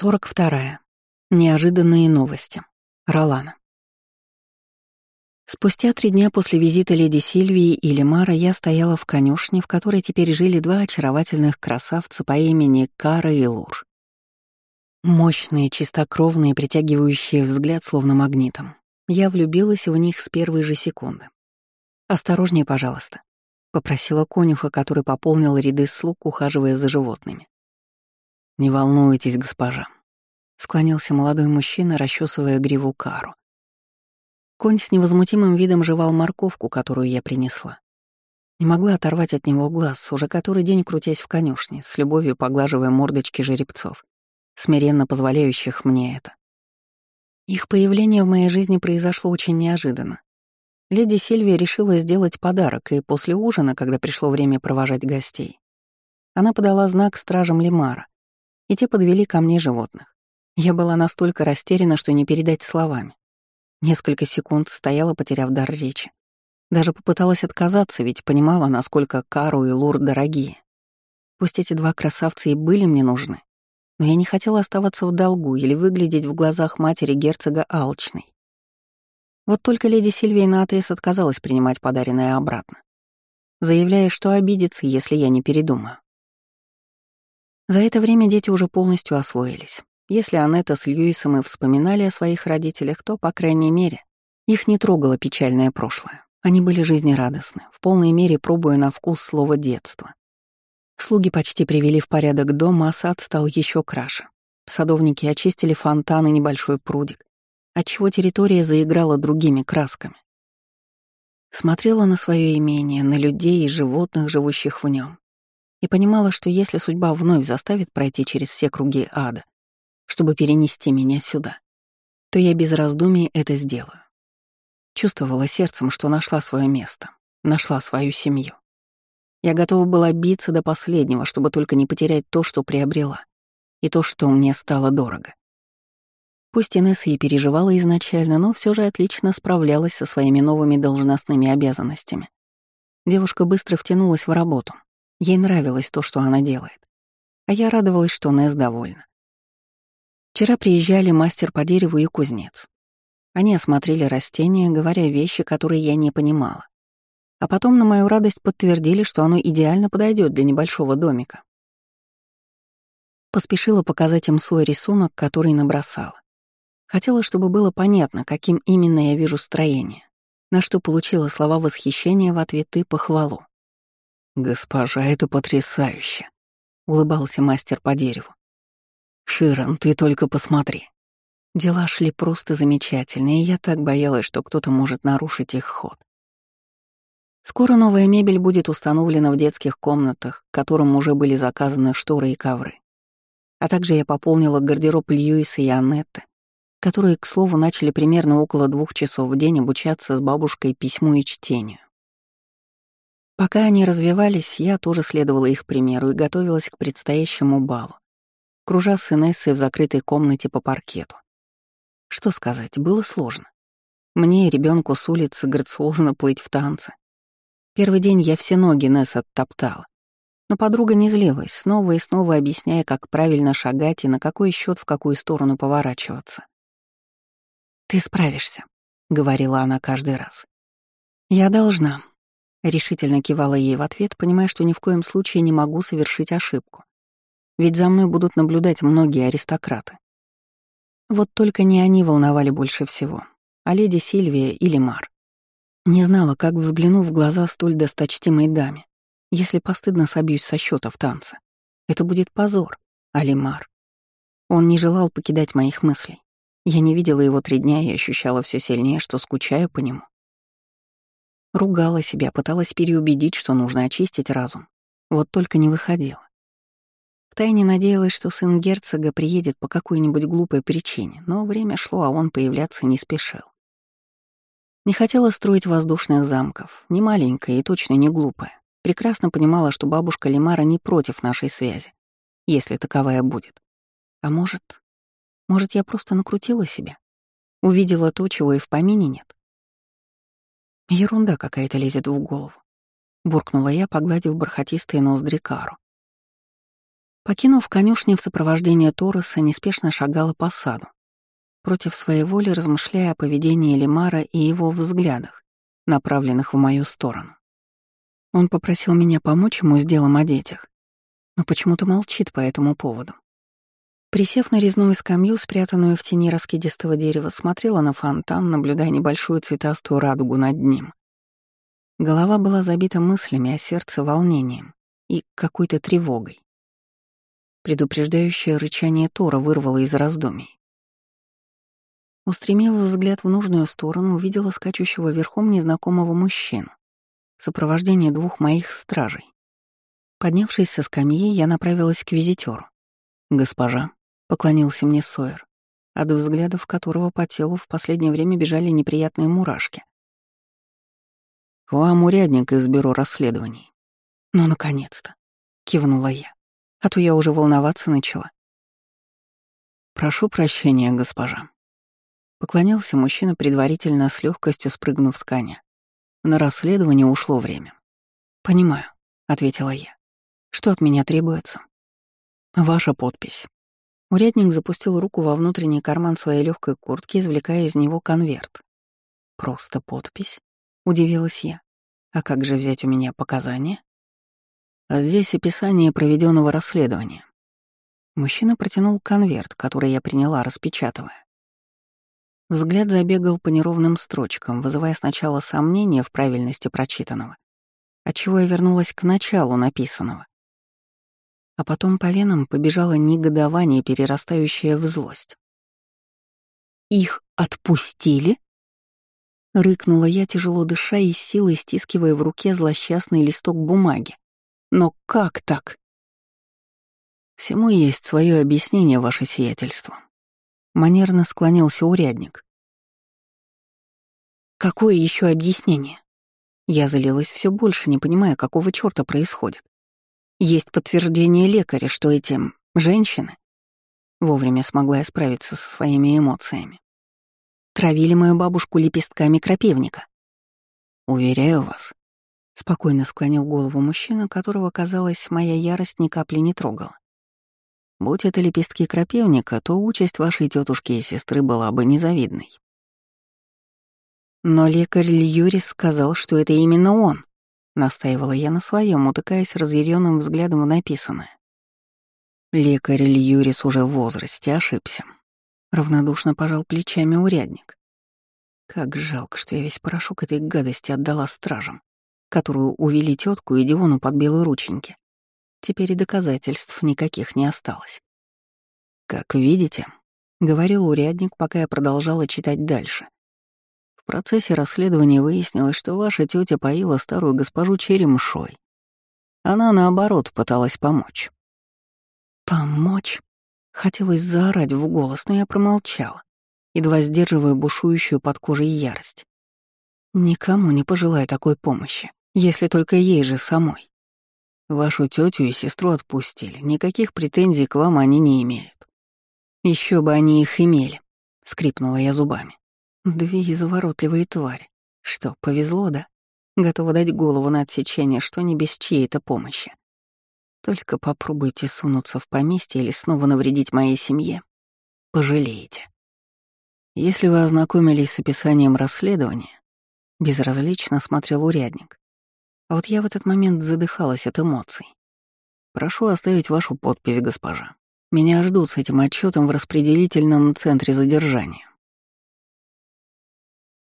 42. Неожиданные новости. Ролана. Спустя три дня после визита леди Сильвии и Лемара я стояла в конюшне, в которой теперь жили два очаровательных красавца по имени Кара и Лур. Мощные, чистокровные, притягивающие взгляд словно магнитом. Я влюбилась в них с первой же секунды. «Осторожнее, пожалуйста», — попросила конюха, который пополнил ряды слуг, ухаживая за животными. «Не волнуйтесь, госпожа», — склонился молодой мужчина, расчесывая гриву кару. Конь с невозмутимым видом жевал морковку, которую я принесла. Не могла оторвать от него глаз, уже который день крутясь в конюшне, с любовью поглаживая мордочки жеребцов, смиренно позволяющих мне это. Их появление в моей жизни произошло очень неожиданно. Леди Сильвия решила сделать подарок, и после ужина, когда пришло время провожать гостей, она подала знак стражам Лимара, и те подвели ко мне животных. Я была настолько растеряна, что не передать словами. Несколько секунд стояла, потеряв дар речи. Даже попыталась отказаться, ведь понимала, насколько Кару и Лур дорогие. Пусть эти два красавца и были мне нужны, но я не хотела оставаться в долгу или выглядеть в глазах матери герцога алчной. Вот только леди Сильвия наотрез отказалась принимать подаренное обратно, заявляя, что обидится, если я не передумаю. За это время дети уже полностью освоились. Если Анетта с Льюисом и вспоминали о своих родителях, то, по крайней мере, их не трогало печальное прошлое. Они были жизнерадостны, в полной мере пробуя на вкус слово «детство». Слуги почти привели в порядок дом, а сад стал еще краше. Садовники очистили фонтан и небольшой прудик, отчего территория заиграла другими красками. Смотрела на свое имение, на людей и животных, живущих в нем, и понимала, что если судьба вновь заставит пройти через все круги ада, чтобы перенести меня сюда, то я без раздумий это сделаю. Чувствовала сердцем, что нашла свое место, нашла свою семью. Я готова была биться до последнего, чтобы только не потерять то, что приобрела, и то, что мне стало дорого. Пусть Инесса и переживала изначально, но все же отлично справлялась со своими новыми должностными обязанностями. Девушка быстро втянулась в работу, Ей нравилось то, что она делает. А я радовалась, что Несс довольна. Вчера приезжали мастер по дереву и кузнец. Они осмотрели растения, говоря вещи, которые я не понимала. А потом на мою радость подтвердили, что оно идеально подойдет для небольшого домика. Поспешила показать им свой рисунок, который набросала. Хотела, чтобы было понятно, каким именно я вижу строение, на что получила слова восхищения в ответ и похвалу. «Госпожа, это потрясающе!» — улыбался мастер по дереву. «Широн, ты только посмотри!» Дела шли просто замечательно, и я так боялась, что кто-то может нарушить их ход. Скоро новая мебель будет установлена в детских комнатах, которым уже были заказаны шторы и ковры. А также я пополнила гардероб Льюиса и Аннетты, которые, к слову, начали примерно около двух часов в день обучаться с бабушкой письму и чтению. Пока они развивались, я тоже следовала их примеру и готовилась к предстоящему балу, кружа с Инессой в закрытой комнате по паркету. Что сказать, было сложно. Мне, ребенку с улицы, грациозно плыть в танце. Первый день я все ноги Несс оттоптала. Но подруга не злилась, снова и снова объясняя, как правильно шагать и на какой счет в какую сторону поворачиваться. «Ты справишься», — говорила она каждый раз. «Я должна», Решительно кивала ей в ответ, понимая, что ни в коем случае не могу совершить ошибку. Ведь за мной будут наблюдать многие аристократы. Вот только не они волновали больше всего, а леди Сильвия или Мар. Не знала, как взгляну в глаза столь досточтимой даме, если постыдно собьюсь со счета в танце. Это будет позор, Алимар. Он не желал покидать моих мыслей. Я не видела его три дня и ощущала все сильнее, что скучаю по нему. Ругала себя, пыталась переубедить, что нужно очистить разум. Вот только не выходила. Втайне надеялась, что сын герцога приедет по какой-нибудь глупой причине, но время шло, а он появляться не спешил. Не хотела строить воздушных замков, не маленькая и точно не глупая. Прекрасно понимала, что бабушка Лимара не против нашей связи, если таковая будет. А может, может, я просто накрутила себя? Увидела то, чего и в помине нет? Ерунда какая-то лезет в голову. Буркнула я, погладив бархатистые ноздри Кару. Покинув конюшни в сопровождении Тороса, неспешно шагала по саду, против своей воли размышляя о поведении Лемара и его взглядах, направленных в мою сторону. Он попросил меня помочь ему с делом о детях, но почему-то молчит по этому поводу. Присев на резную скамью, спрятанную в тени раскидистого дерева, смотрела на фонтан, наблюдая небольшую цветастую радугу над ним. Голова была забита мыслями, а сердце — волнением и какой-то тревогой. Предупреждающее рычание Тора вырвало из раздумий. Устремив взгляд в нужную сторону, увидела скачущего верхом незнакомого мужчину в сопровождении двух моих стражей. Поднявшись со скамьи, я направилась к визитеру. «Госпожа», — поклонился мне Сойер, от взглядов которого по телу в последнее время бежали неприятные мурашки. «К вам урядник из бюро расследований». «Ну, наконец-то», — кивнула я, а то я уже волноваться начала. «Прошу прощения, госпожа». Поклонился мужчина, предварительно с легкостью спрыгнув с коня. На расследование ушло время. «Понимаю», — ответила я. Что от меня требуется? Ваша подпись. Урядник запустил руку во внутренний карман своей легкой куртки, извлекая из него конверт. Просто подпись? Удивилась я. А как же взять у меня показания? А здесь описание проведенного расследования. Мужчина протянул конверт, который я приняла, распечатывая. Взгляд забегал по неровным строчкам, вызывая сначала сомнения в правильности прочитанного, отчего я вернулась к началу написанного. А потом по венам побежало негодование, перерастающее в злость. «Их отпустили?» Рыкнула я, тяжело дыша и силой стискивая в руке злосчастный листок бумаги. «Но как так?» «Всему есть свое объяснение, ваше сиятельство». Манерно склонился урядник. «Какое еще объяснение?» Я залилась все больше, не понимая, какого черта происходит. Есть подтверждение лекаря, что эти женщины... Вовремя смогла я справиться со своими эмоциями. Травили мою бабушку лепестками крапивника. Уверяю вас. Спокойно склонил голову мужчина, которого, казалось, моя ярость ни капли не трогала. Будь это лепестки крапивника, то участь вашей тетушки и сестры была бы незавидной. Но лекарь Льюрис сказал, что это именно он. Настаивала я на своем, утыкаясь разъяренным взглядом в написанное. Лекарь Льюрис уже в возрасте ошибся. Равнодушно пожал плечами урядник. Как жалко, что я весь порошок этой гадости отдала стражам, которую увели тетку и Диону под белые рученьки. Теперь и доказательств никаких не осталось. «Как видите», — говорил урядник, пока я продолжала читать дальше, процессе расследования выяснилось, что ваша тетя поила старую госпожу черемшой. Она, наоборот, пыталась помочь. «Помочь?» Хотелось заорать в голос, но я промолчала, едва сдерживая бушующую под кожей ярость. Никому не пожелаю такой помощи, если только ей же самой. Вашу тетю и сестру отпустили, никаких претензий к вам они не имеют. Еще бы они их имели, скрипнула я зубами. Две изворотливые твари. Что, повезло, да? Готова дать голову на отсечение, что не без чьей-то помощи. Только попробуйте сунуться в поместье или снова навредить моей семье. Пожалеете. Если вы ознакомились с описанием расследования, безразлично смотрел урядник. А вот я в этот момент задыхалась от эмоций. Прошу оставить вашу подпись, госпожа. Меня ждут с этим отчетом в распределительном центре задержания.